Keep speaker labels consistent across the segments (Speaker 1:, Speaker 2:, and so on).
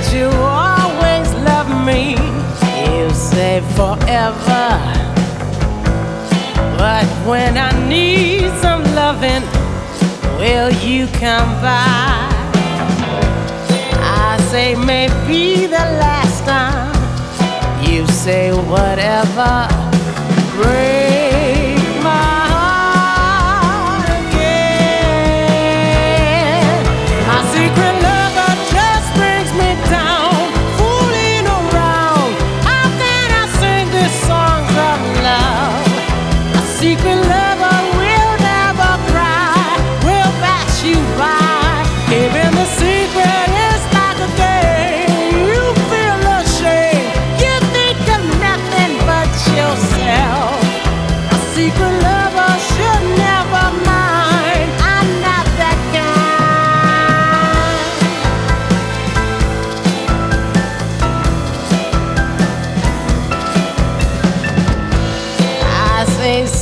Speaker 1: that you always love me. You say forever. But when I need some loving, will you come by? I say maybe the last time. You say whatever. every love.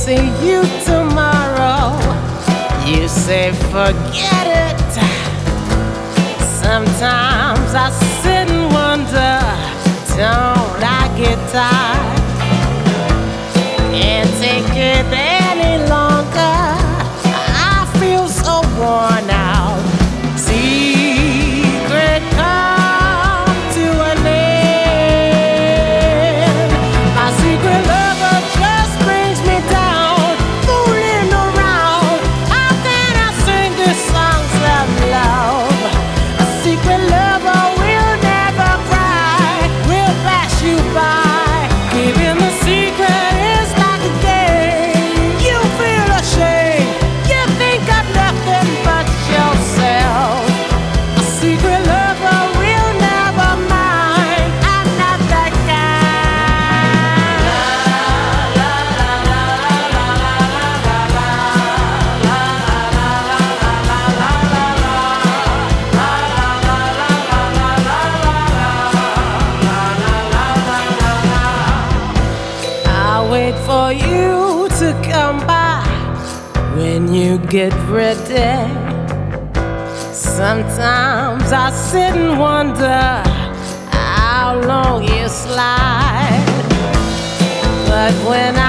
Speaker 1: see you tomorrow. You say, forget it. Sometimes I I wait for you to come by when you get ready. Sometimes I sit and wonder how long you slide, but when I